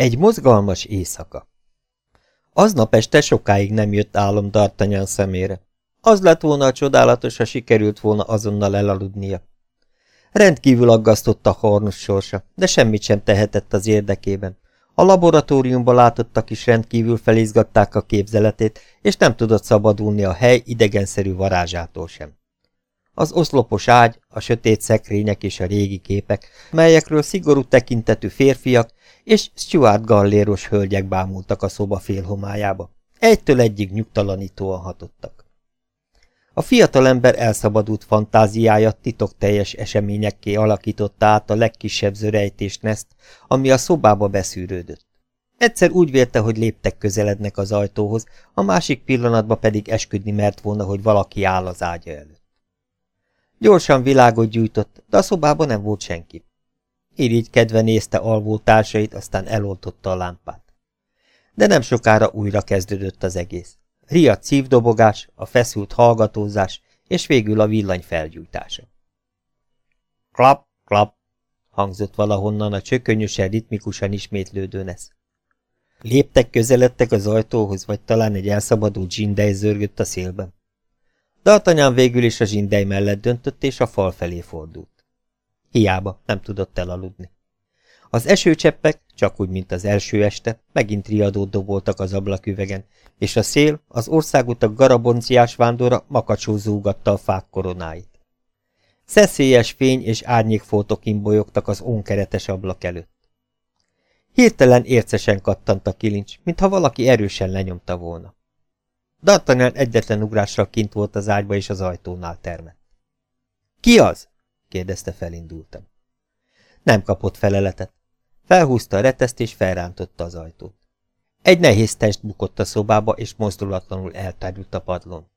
Egy mozgalmas éjszaka. Aznap este sokáig nem jött álom D'Artagnan szemére. Az lett volna a csodálatos, ha sikerült volna azonnal elaludnia. Rendkívül aggasztott a harnos sorsa, de semmit sem tehetett az érdekében. A laboratóriumban látottak is rendkívül felizgatták a képzeletét, és nem tudott szabadulni a hely idegenszerű varázsától sem. Az oszlopos ágy, a sötét szekrények és a régi képek, melyekről szigorú tekintetű férfiak és Stuart galléros hölgyek bámultak a szoba félhomályába. Egytől egyig nyugtalanítóan hatottak. A fiatalember elszabadult fantáziája titokteljes eseményekké alakította át a legkisebb zörejtés neszt, ami a szobába beszűrődött. Egyszer úgy vélte, hogy léptek közelednek az ajtóhoz, a másik pillanatban pedig esküdni mert volna, hogy valaki áll az ágya előtt. Gyorsan világot gyújtott, de a szobában nem volt senki. Kedve nézte alvó társait, aztán eloltotta a lámpát. De nem sokára újra kezdődött az egész. Riadt szívdobogás, a feszült hallgatózás, és végül a villany felgyújtása. Klap, klap, hangzott valahonnan a csökönyösen ritmikusan ismétlődő nesz. Léptek közeledtek az ajtóhoz, vagy talán egy elszabadult zsindej zörgött a szélben. D'Artagnan végül is a zsindej mellett döntött, és a fal felé fordult. Hiába, nem tudott elaludni. Az esőcseppek, csak úgy, mint az első este, megint riadót doboltak az ablaküvegen, és a szél, az országutak garabonciás vándora makacsó zúgatta a fák koronáit. Szeszélyes fény és árnyékfoltok imbolyogtak az ónkeretes ablak előtt. Hirtelen ércesen kattant a kilincs, mintha valaki erősen lenyomta volna. D'Artagnan egyetlen ugrással kint volt az ágyba és az ajtónál termett. – Ki az? – kérdezte felindultam. Nem kapott feleletet. Felhúzta a reteszt és felrántotta az ajtót. Egy nehéz test bukott a szobába, és mozdulatlanul eltárult a padlón.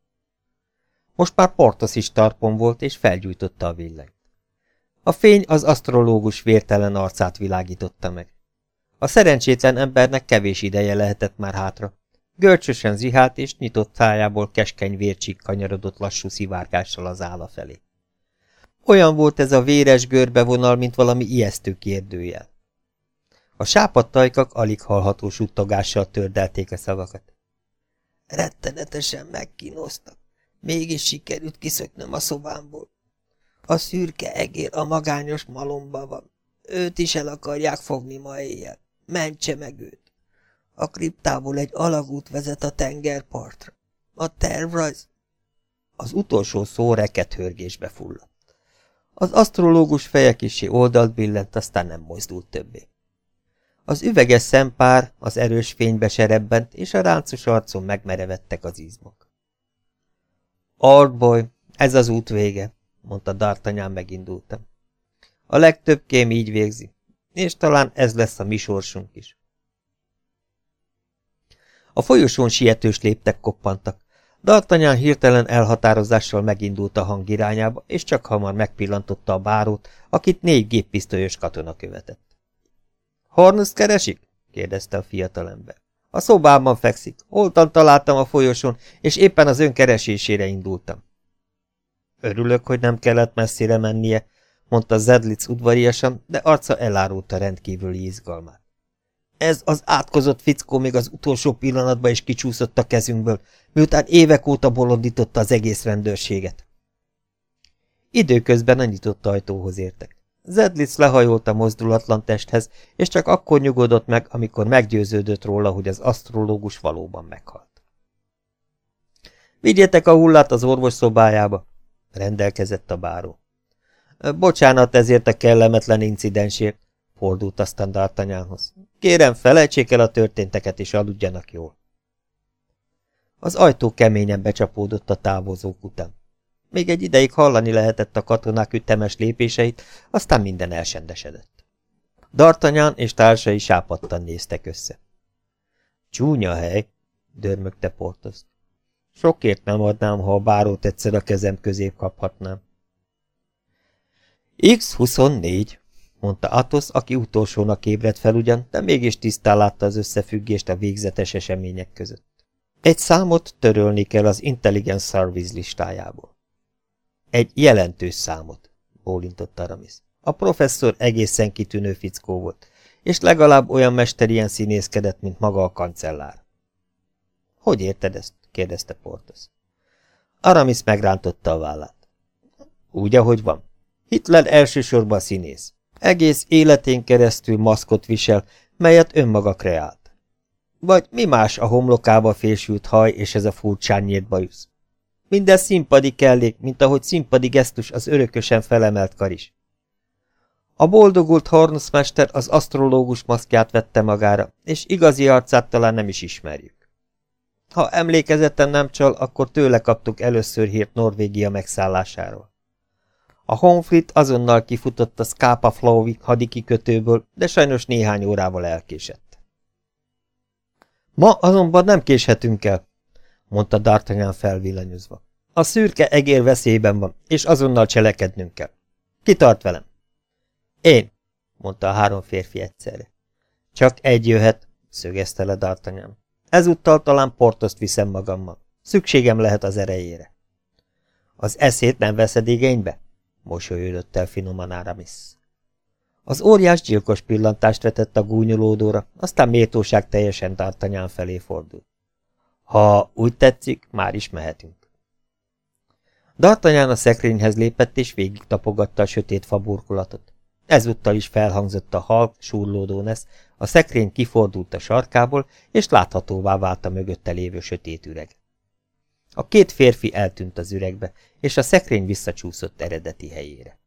Most már Portos is tarpon volt, és felgyújtotta a villanyt. A fény az asztrológus vértelen arcát világította meg. A szerencsétlen embernek kevés ideje lehetett már hátra. Görcsösen zihált, és nyitott szájából keskeny vércsík kanyarodott lassú szivárgással az álla felé. Olyan volt ez a véres görbevonal, mint valami ijesztő kérdőjel. A sápadtajkak alig hallható suttogással tördelték a szavakat. Rettenetesen megkínoztak. Mégis sikerült kiszöknöm a szobámból. A szürke egér a magányos malomba van. Őt is el akarják fogni ma éjjel. Mentse meg őt. A kriptából egy alagút vezet a tengerpartra. A tervrajz... Az utolsó szó reket hörgésbe fulladt. Az asztrológus feje kisé oldalt billent, aztán nem mozdult többé. Az üveges szempár az erős fénybe serebbent, és a ráncos arcon megmerevettek az izmok. Oldboy, ez az út vége, mondta D'Artagnan megindultam. A legtöbb kém így végzi, és talán ez lesz a mi sorsunk is. A folyosón sietős léptek koppantak. D'Artagnan hirtelen elhatározással megindult a hang irányába, és csak hamar megpillantotta a bárót, akit négy géppisztolyos katona követett. Hornusz keresik? kérdezte a fiatalember. A szobában fekszik. Holtan találtam a folyosón, és éppen az ön keresésére indultam. Örülök, hogy nem kellett messzire mennie, mondta Zedlitz udvariasan, de arca elárulta rendkívüli izgalmát. Ez az átkozott fickó még az utolsó pillanatban is kicsúszott a kezünkből, miután évek óta bolondította az egész rendőrséget. Időközben a nyitott ajtóhoz értek. Zedlitz lehajolt a mozdulatlan testhez, és csak akkor nyugodott meg, amikor meggyőződött róla, hogy az asztrológus valóban meghalt. Vigyetek a hullát az orvos szobájába, rendelkezett a báró. Bocsánat ezért a kellemetlen incidensért, fordult aztán D'Artagnanhoz. Kérem, felejtsék el a történteket, és aludjanak jól. Az ajtó keményen becsapódott a távozók után. Még egy ideig hallani lehetett a katonák ütemes lépéseit, aztán minden elsendesedett. D'Artagnan és társai sápadtan néztek össze. Csúnya hely, dörmögte Portos. Sokért nem adnám, ha a bárót egyszer a kezem közé kaphatnám. X-24, mondta Athos, aki utolsónak ébredt fel ugyan, de mégis tisztán látta az összefüggést a végzetes események között. Egy számot törölni kell az Intelligence Service listájából. Egy jelentős számot, bólintott Aramis. A professzor egészen kitűnő fickó volt, és legalább olyan mesterien színészkedett, mint maga a kancellár. Hogy érted ezt? kérdezte Portos. Aramis megrántotta a vállát. Úgy, ahogy van. Hitler elsősorban színész. Egész életén keresztül maszkot visel, melyet önmaga kreált. Vagy mi más a homlokába fésült haj és ez a furcsán nyílt bajusz? Minden színpadi kellék, mint ahogy színpadi gesztus az örökösen felemelt kar is. A boldogult Hornsmester az asztrológus maszkját vette magára, és igazi arcát talán nem is ismerjük. Ha emlékezetem nem csal, akkor tőle kaptuk először hírt Norvégia megszállásáról. A Honfrit azonnal kifutott a Scapa Flowi hadikikötőből, de sajnos néhány órával elkésett. Ma azonban nem késhetünk el, mondta D'Artagnan felvillanyozva. A szürke egér veszélyben van, és azonnal cselekednünk kell. Ki tart velem? Én, mondta a három férfi egyszerre. Csak egy jöhet, szögezte le D'Artagnan. Ezúttal talán Portoszt viszem magammal. Szükségem lehet az erejére. Az eszét nem veszed igénybe? Mosolyodott el finoman Aramis. Az óriás gyilkos pillantást vetett a gúnyolódóra, aztán méltóság teljesen D'Artagnan felé fordult. Ha úgy tetszik, már is mehetünk. D'Artagnan a szekrényhez lépett, és végig tapogatta a sötét faburkolatot. Ezúttal is felhangzott a halk, surlódó nesz, a szekrény kifordult a sarkából, és láthatóvá vált a mögötte lévő sötét üreg. A két férfi eltűnt az üregbe, és a szekrény visszacsúszott eredeti helyére.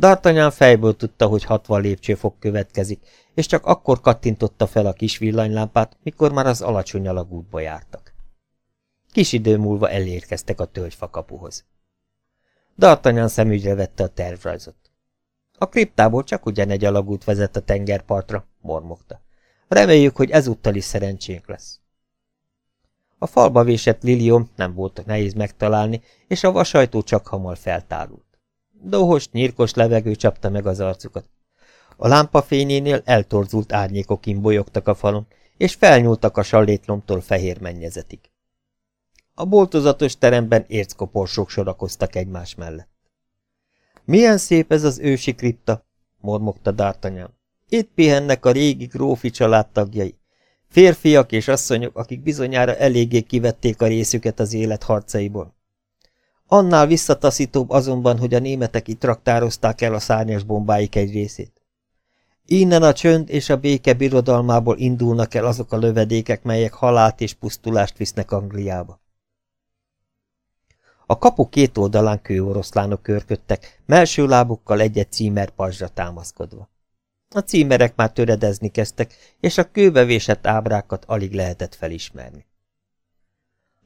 D'Artagnan fejből tudta, hogy hatvan lépcsőfok következik, és csak akkor kattintotta fel a kis villanylámpát, mikor már az alacsony alagútba jártak. Kis idő múlva elérkeztek a tölgyfakapuhoz. D'Artagnan szemügyre vette a tervrajzot. A kriptából csak ugyan egy alagút vezet a tengerpartra, mormogta. Reméljük, hogy ezúttal is szerencsénk lesz. A falba vésett lilium nem volt nehéz megtalálni, és a vasajtó csak hamar feltárult. Dohos, nyírkos levegő csapta meg az arcukat. A lámpa fényénél eltorzult árnyékok imbolyogtak a falon, és felnyúltak a sallétlomtól fehér mennyezetig. A boltozatos teremben érckoporsók sorakoztak egymás mellett. Milyen szép ez az ősi kripta, mormogta D'Artagnan. Itt pihennek a régi grófi családtagjai. Férfiak és asszonyok, akik bizonyára eléggé kivették a részüket az élet harcaiból. Annál visszataszítóbb azonban, hogy a németek itt raktározták el a szárnyas bombáik egy részét. Innen a csönd és a béke birodalmából indulnak el azok a lövedékek, melyek halált és pusztulást visznek Angliába. A kapu két oldalán kőoroszlánok körködtek, melső lábukkal egy-egy címer pajzsra támaszkodva. A címerek már töredezni kezdtek, és a kőbe vésett ábrákat alig lehetett felismerni.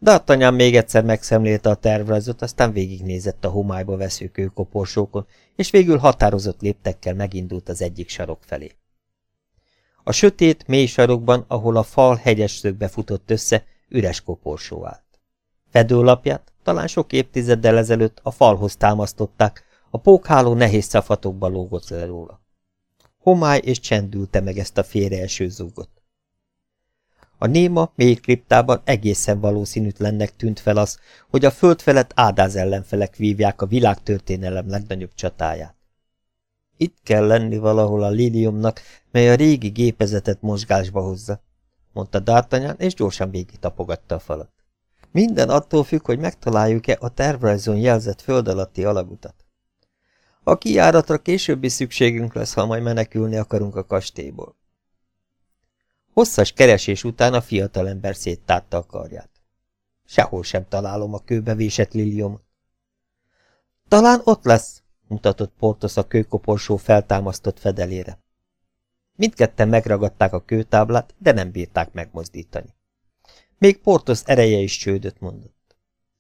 D'Artagnan még egyszer megszemlélte a tervrajzot, aztán végignézett a homályba vesző kőkoporsókon, és végül határozott léptekkel megindult az egyik sarok felé. A sötét, mély sarokban, ahol a fal hegyes szögbe futott össze, üres koporsó állt. Fedőlapját, talán sok évtizeddel ezelőtt a falhoz támasztották, a pókháló nehéz szafatokba lógott le róla. Homály és csendülte meg ezt a félreeső zúgot. A néma, mély kriptában egészen valószínűtlennek tűnt fel az, hogy a föld felett ádáz ellenfelek vívják a világtörténelem legnagyobb csatáját. Itt kell lenni valahol a liliumnak, mely a régi gépezetet mozgásba hozza, mondta D'Artagnan, és gyorsan végig tapogatta a falat. Minden attól függ, hogy megtaláljuk-e a tervrajzon jelzett föld alatti alagutat. A kijáratra későbbi szükségünk lesz, ha majd menekülni akarunk a kastélyból. Hosszas keresés után a fiatalember széttárta a karját. Sehol sem találom a kőbe vésett lilium. Talán ott lesz, mutatott Portos a kőkoporsó feltámasztott fedelére. Mindketten megragadták a kőtáblát, de nem bírták megmozdítani. Még Portos ereje is csődöt mondott.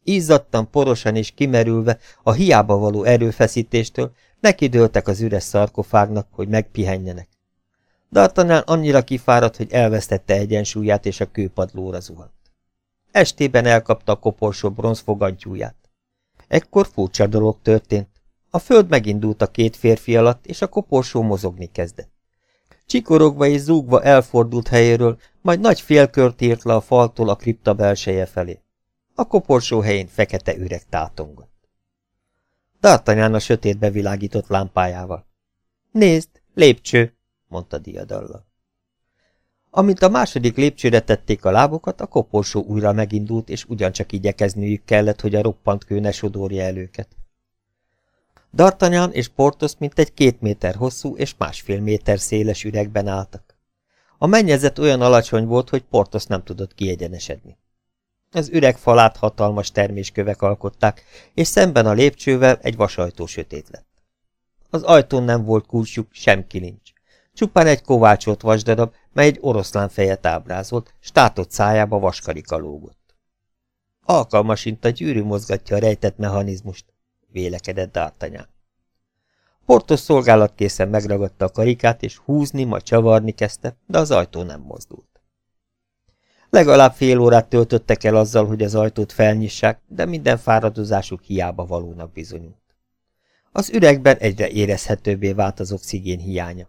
Izzadtan, porosan és kimerülve a hiába való erőfeszítéstől nekidőltek az üres szarkofágnak, hogy megpihenjenek. D'Artagnan annyira kifáradt, hogy elvesztette egyensúlyát, és a kőpadlóra zuhant. Estében elkapta a koporsó bronzfogantyúját. Ekkor furcsa dolog történt. A föld megindult a két férfi alatt, és a koporsó mozogni kezdett. Csikorogva és zúgva elfordult helyéről, majd nagy félkört írt le a faltól a kripta belseje felé. A koporsó helyén fekete üreg tátongott. D'Artagnan a sötétbe világított lámpájával. Nézd, lépcső! mondta diadallal. Amint a második lépcsőre tették a lábokat, a koporsó újra megindult, és ugyancsak igyekezniük kellett, hogy a roppant kő ne sodorja el őket. D'Artagnan és Portos egy két méter hosszú és másfél méter széles üregben álltak. A mennyezet olyan alacsony volt, hogy Portos nem tudott kiegyenesedni. Az üreg falát hatalmas terméskövek alkották, és szemben a lépcsővel egy vasajtó sötét lett. Az ajtón nem volt kulcsuk, sem kilincs. Csupán egy kovácsolt vasdarab, mely egy oroszlán fejet ábrázolt, státott szájába vaskarika lógott. Alkalmasint a gyűrű mozgatja a rejtett mechanizmust, vélekedett D'Artagnan. Portos szolgálatkészen megragadta a karikát, és húzni, majd csavarni kezdte, de az ajtó nem mozdult. Legalább fél órát töltöttek el azzal, hogy az ajtót felnyissák, de minden fáradozásuk hiába valónak bizonyult. Az üregben egyre érezhetőbbé vált az oxigén hiánya.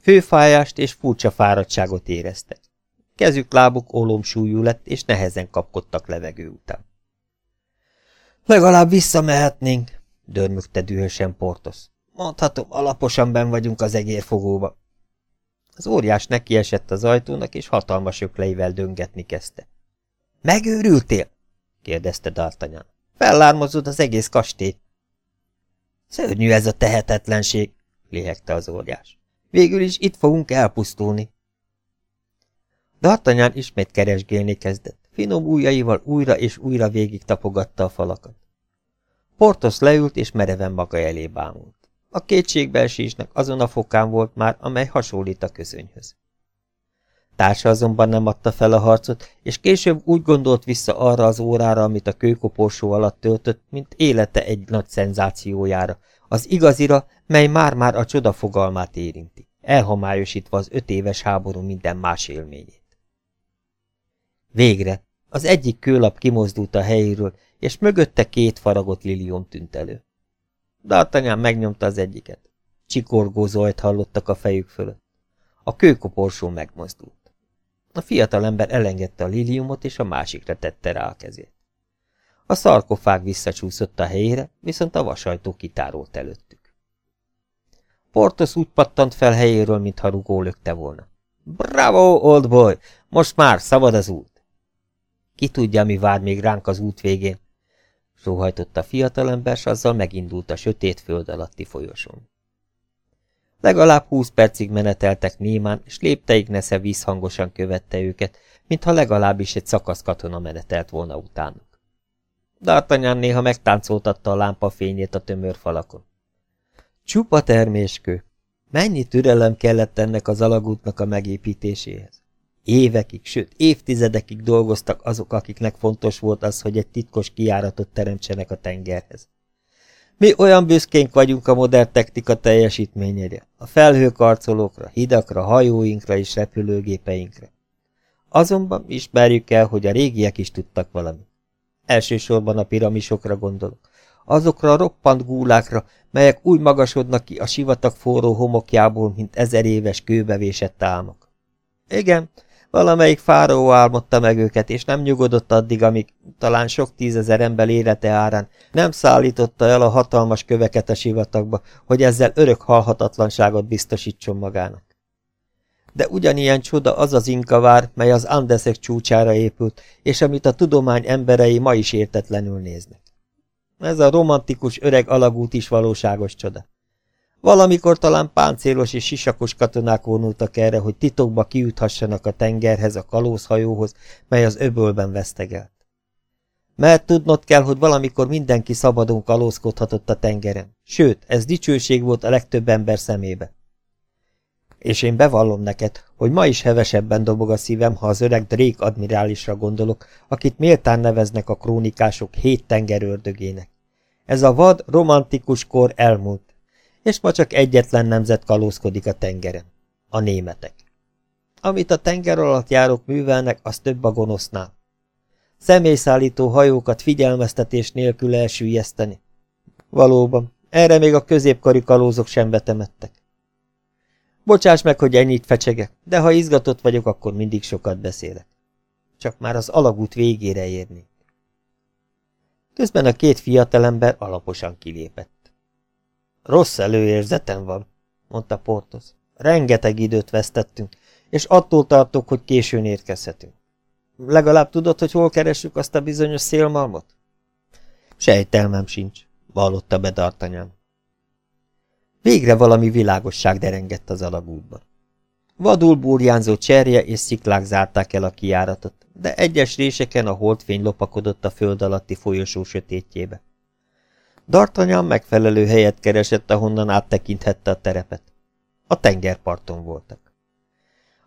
Főfájást és furcsa fáradtságot éreztek. Kezük, lábuk ólomsúlyú lett, és nehezen kapkodtak levegő után. Legalább visszamehetnénk, dörmögte dühösen Portos. Mondhatom, alaposan ben vagyunk az egérfogóba. Az óriás nekiesett az ajtónak, és hatalmas ökleivel döngetni kezdte. Megőrültél? kérdezte D'Artagnan. Fellármozod az egész kastélyt. Szörnyű ez a tehetetlenség, léhegte az óriás. Végül is itt fogunk elpusztulni. D'Artagnan ismét keresgélni kezdett. Finom ujjaival újra és újra végig tapogatta a falakat. Portos leült és mereven maga elé bámult. A kétségbeesésnek azon a fokán volt már, amely hasonlít a közönyhöz. Társa azonban nem adta fel a harcot, és később úgy gondolt vissza arra az órára, amit a kőkoporsó alatt töltött, mint élete egy nagy szenzációjára, az igazira, mely már-már a csoda fogalmát érinti, elhomályosítva az öt éves háború minden más élményét. Végre az egyik kőlap kimozdult a helyéről, és mögötte két faragott lilium tűnt elő. D'Artagnan megnyomta az egyiket. Csikorgó zajt hallottak a fejük fölött. A kőkoporsó megmozdult. A fiatalember elengedte a liliumot, és a másikra tette rá a kezét. A szarkofág visszacsúszott a helyére, viszont a vasajtó kitárolt előttük. Portos úgy pattant fel helyéről, mintha rugó lökte volna. Bravo, old boy! Most már szabad az út! Ki tudja, mi vár még ránk az út végén, sóhajtott a fiatalember, s azzal megindult a sötét föld alatti folyosón. Legalább húsz percig meneteltek némán, és lépteik nesze vízhangosan követte őket, mintha legalábbis egy szakasz katona menetelt volna utánuk. D'Artagnan néha megtáncoltatta a lámpa fényét a tömör falakon. Csupa terméskő! Mennyi türelem kellett ennek az alagútnak a megépítéséhez? Évekig, sőt évtizedekig dolgoztak azok, akiknek fontos volt az, hogy egy titkos kiáratot teremtsenek a tengerhez. Mi olyan büszkénk vagyunk a modern technika teljesítményére, a felhőkarcolókra, hidakra, hajóinkra és repülőgépeinkre. Azonban ismerjük el, hogy a régiek is tudtak valamit. Elsősorban a piramisokra gondolok. Azokra a roppant gúlákra, melyek úgy magasodnak ki a sivatag forró homokjából, mint ezer éves kőbevésett álmok. Igen, Valamelyik fáraó álmodta meg őket, és nem nyugodott addig, amíg talán sok tízezer ember élete árán nem szállította el a hatalmas köveket a sivatagba, hogy ezzel örök halhatatlanságot biztosítson magának. De ugyanilyen csoda az az inkavár, mely az Andeszek csúcsára épült, és amit a tudomány emberei ma is értetlenül néznek. Ez a romantikus öreg alagút is valóságos csoda. Valamikor talán páncélos és sisakos katonák vonultak erre, hogy titokba kiüthassanak a tengerhez, a kalózhajóhoz, mely az öbölben vesztegelt. Mert tudnod kell, hogy valamikor mindenki szabadon kalózkodhatott a tengeren. Sőt, ez dicsőség volt a legtöbb ember szemébe. És én bevallom neked, hogy ma is hevesebben dobog a szívem, ha az öreg Drake admirálisra gondolok, akit méltán neveznek a krónikások hét tengerördögének. Ez a vad, romantikus kor elmúlt, és ma csak egyetlen nemzet kalózkodik a tengeren. A németek. Amit a tenger alatt járók művelnek, az több a gonosznál. Személyszállító hajókat figyelmeztetés nélkül elsüllyeszteni. Valóban, erre még a középkari kalózok sem betemettek. Bocsáss meg, hogy ennyit fecsegek, de ha izgatott vagyok, akkor mindig sokat beszélek. Csak már az alagút végére érnék. Közben a két fiatalember alaposan kilépett. Rossz előérzetem van, mondta Portos. Rengeteg időt vesztettünk, és attól tartok, hogy későn érkezhetünk. Legalább tudod, hogy hol keressük azt a bizonyos szélmalmot? Sejtelmem sincs, vallotta be D'Artagnan. Végre valami világosság derengett az alagútban. Vadul burjánzó cserje és sziklák zárták el a kiáratot, de egyes réseken a holdfény lopakodott a föld alatti folyosó sötétjébe. D'Artagnan megfelelő helyet keresett, ahonnan áttekinthette a terepet. A tengerparton voltak.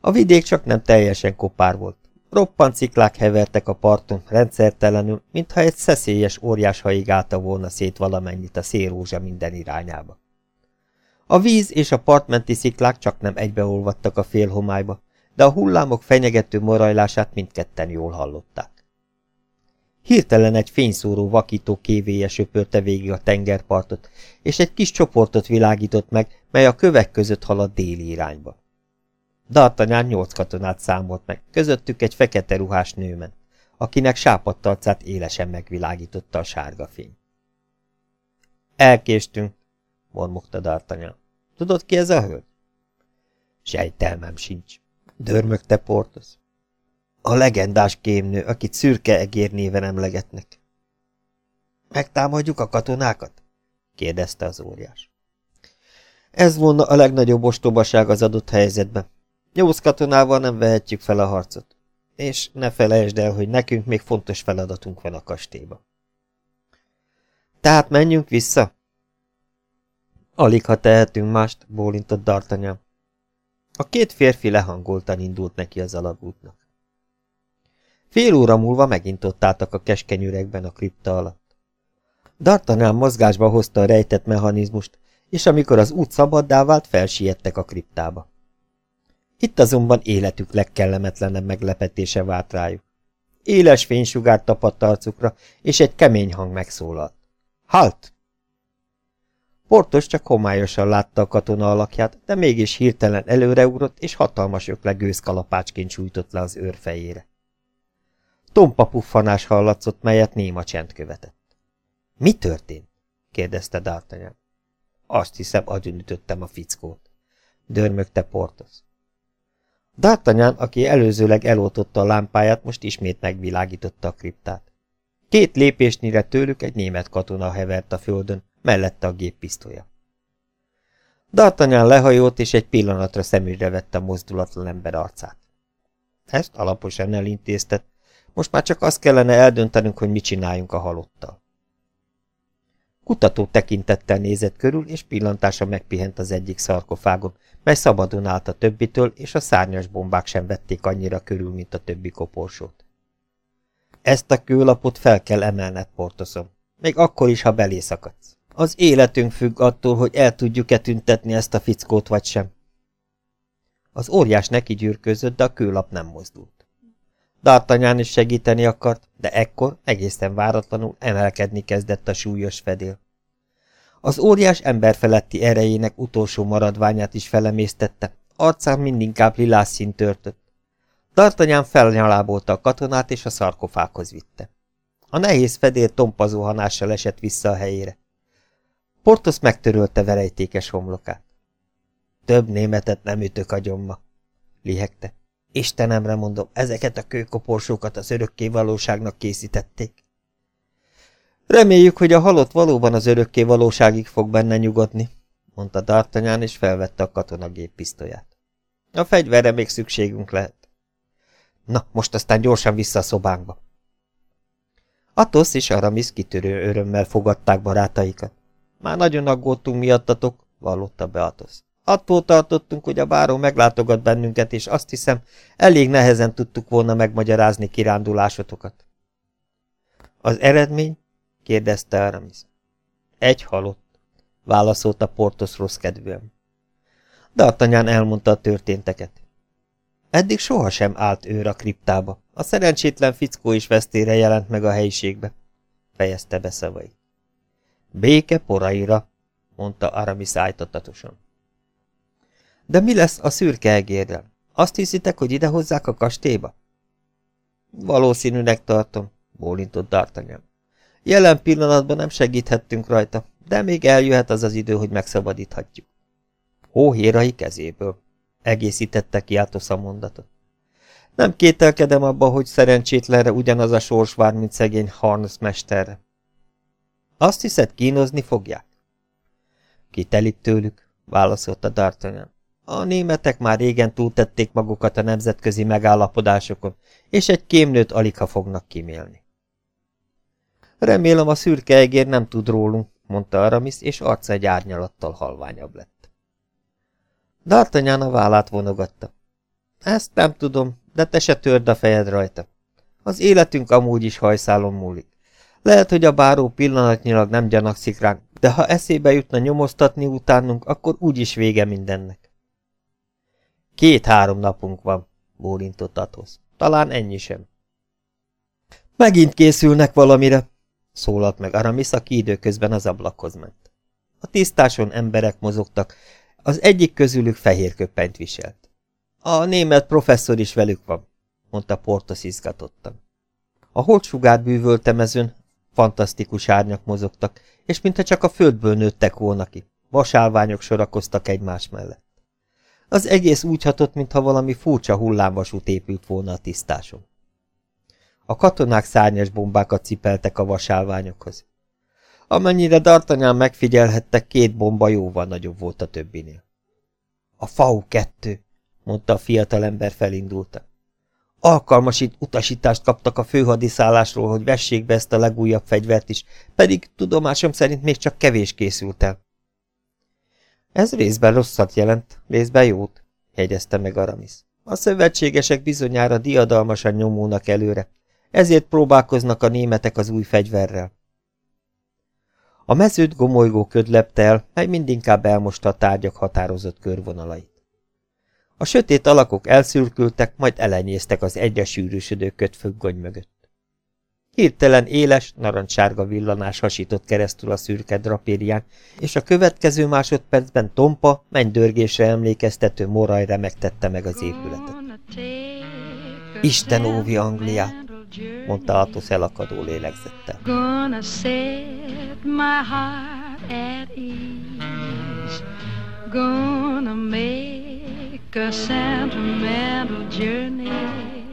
A vidék csak nem teljesen kopár volt. Roppant sziklák hevertek a parton, rendszertelenül, mintha egy szeszélyes óriás haigálta volna szét valamennyit a szélrózsa minden irányába. A víz és a partmenti sziklák csak nem egybeolvadtak a félhomályba, de a hullámok fenyegető morajlását mindketten jól hallották. Hirtelen egy fényszóró vakító kévéje söpörte végig a tengerpartot, és egy kis csoportot világított meg, mely a kövek között halad déli irányba. D'Artagnan nyolc katonát számolt meg, közöttük egy fekete ruhás nőmen, akinek sápadt arcát élesen megvilágította a sárga fény. Elkéstünk, mormogta D'Artagnan. Tudod, ki ez a hölgy? Sejtelmem sincs, dörmögte Portos. A legendás kémnő, akit szürke egér néven emlegetnek. Megtámadjuk a katonákat? kérdezte az óriás. Ez volna a legnagyobb ostobaság az adott helyzetben. Nyolc katonával nem vehetjük fel a harcot. És ne felejtsd el, hogy nekünk még fontos feladatunk van a kastélyba. Tehát menjünk vissza? Alig, ha tehetünk mást, bólintott D'Artagnan. A két férfi lehangoltan indult neki az alagútnak. Fél óra múlva megint ott álltak a keskeny üregben a kripta alatt. D'Artagnan mozgásba hozta a rejtett mechanizmust, és amikor az út szabaddá vált, felsiettek a kriptába. Itt azonban életük legkellemetlenebb meglepetése vált rájuk. Éles fénysugár tapadt arcukra, és egy kemény hang megszólalt. Halt! Portos csak homályosan látta a katona alakját, de mégis hirtelen előreugrott, és hatalmas ökle gőzkalapácsként sújtott le az őr fejére. Tompa puffanás hallatszott, melyet néma csend követett. – Mi történt? – kérdezte D'Artagnan. – Azt hiszem, agyonütöttem a fickót. Dörmögte Portos. D'Artagnan, aki előzőleg eloltotta a lámpáját, most ismét megvilágította a kriptát. Két lépésnyire tőlük egy német katona hevert a földön, mellette a géppisztolya. D'Artagnan lehajolt, és egy pillanatra szemügyre vette a mozdulatlan ember arcát. Ezt alaposan elintéztett, most már csak azt kellene eldöntenünk, hogy mit csináljunk a halottal. Kutató tekintettel nézett körül, és pillantása megpihent az egyik szarkofágon, mely szabadon állt a többitől, és a szárnyas bombák sem vették annyira körül, mint a többi koporsót. Ezt a kőlapot fel kell emelned, Portoszom, még akkor is, ha belé. Az életünk függ attól, hogy el tudjuk-e tüntetni ezt a fickót, vagy sem. Az óriás neki gyűrközött, de a kőlap nem mozdult. D'Artagnan is segíteni akart, de ekkor egészen váratlanul emelkedni kezdett a súlyos fedél. Az óriás emberfeletti erejének utolsó maradványát is felemésztette, arcán mindinkább lilás szín törtött. D'Artagnan felnyalábolta a katonát és a szarkofákhoz vitte. A nehéz fedél tompazó hanással esett vissza a helyére. Portos megtörölte verejtékes homlokát. Több németet nem ütök agyomma, lihegte. Istenemre mondom, ezeket a kőkoporsókat az örökké valóságnak készítették. Reméljük, hogy a halott valóban az örökké valóságig fog benne nyugodni, mondta D'Artagnan, és felvette a katonagép pisztolyát. A fegyverre még szükségünk lehet. Na, most aztán gyorsan vissza a szobánkba. Athos és Aramis kitörő örömmel fogadták barátaikat. Már nagyon aggódtunk miattatok, vallotta be Athos. Attól tartottunk, hogy a báró meglátogat bennünket, és azt hiszem, elég nehezen tudtuk volna megmagyarázni kirándulásotokat. Az eredmény? kérdezte Aramis. Egy halott, válaszolta Portos rossz kedvűen. D'Artagnan elmondta a történteket. Eddig sohasem állt őr a kriptába. A szerencsétlen fickó is vesztére jelent meg a helyiségbe, fejezte be szavait. Béke poraira, mondta Aramis ájtatatosan. De mi lesz a szürke egérrel? Azt hiszitek, hogy ide hozzák a kastélyba? Valószínűnek tartom, bólintott D'Artagnan. Jelen pillanatban nem segíthettünk rajta, de még eljöhet az az idő, hogy megszabadíthatjuk. Hóhérai kezéből, egészítette ki Athos a mondatot. Nem kételkedem abba, hogy szerencsétlenre ugyanaz a sors vár, mint szegény Harness mesterre. Azt hiszed, kínozni fogják? Kitelik tőlük, válaszolta D'Artagnan. A németek már régen túltették magukat a nemzetközi megállapodásokon, és egy kémnőt alig ha fognak kimélni. Remélem a szürke egér nem tud rólunk, mondta Aramis, és arca egy árnyalattal halványabb lett. D'Artagnan a vállát vonogatta. Ezt nem tudom, de te se törd a fejed rajta. Az életünk amúgy is hajszálon múlik. Lehet, hogy a báró pillanatnyilag nem gyanakszik ránk, de ha eszébe jutna nyomoztatni utánunk, akkor úgyis vége mindennek. Két-három napunk van, bólintott Athos. Talán ennyi sem. Megint készülnek valamire, szólalt meg Aramis, aki időközben az ablakhoz ment. A tisztáson emberek mozogtak, az egyik közülük fehér köppenyt viselt. A német professzor is velük van, mondta Portos izgatottan. A holtsugár bűvölte mezőn fantasztikus árnyak mozogtak, és mintha csak a földből nőttek volna ki. Vasálványok sorakoztak egymás mellett. Az egész úgy hatott, mintha valami furcsa hullámvasút épült volna a tisztáson. A katonák szárnyas bombákat cipeltek a vasálványokhoz. Amennyire D'Artagnan megfigyelhette, két bomba jóval nagyobb volt a többinél. A FAU kettő, mondta a fiatalember felindulta. Alkalmasít utasítást kaptak a főhadiszállásról, hogy vessék be ezt a legújabb fegyvert is, pedig tudomásom szerint még csak kevés készült el. Ez részben rosszat jelent, részben jót, jegyezte meg Aramis. A szövetségesek bizonyára diadalmasan nyomulnak előre, ezért próbálkoznak a németek az új fegyverrel. A mezőt gomolygó köd lepte el, mely mindinkább elmosta a tárgyak határozott körvonalait. A sötét alakok elszürkültek, majd elenyésztek az egyre sűrűsödő kötfüggony mögött. Hirtelen éles, narancssárga villanás hasított keresztül a szürke drapérián, és a következő másodpercben tompa, mennydörgésre emlékeztető moraj remegtette meg az épületet. Isten óvi Angliát! mondta Athos elakadó lélegzettel. Gonna make a sentimental journey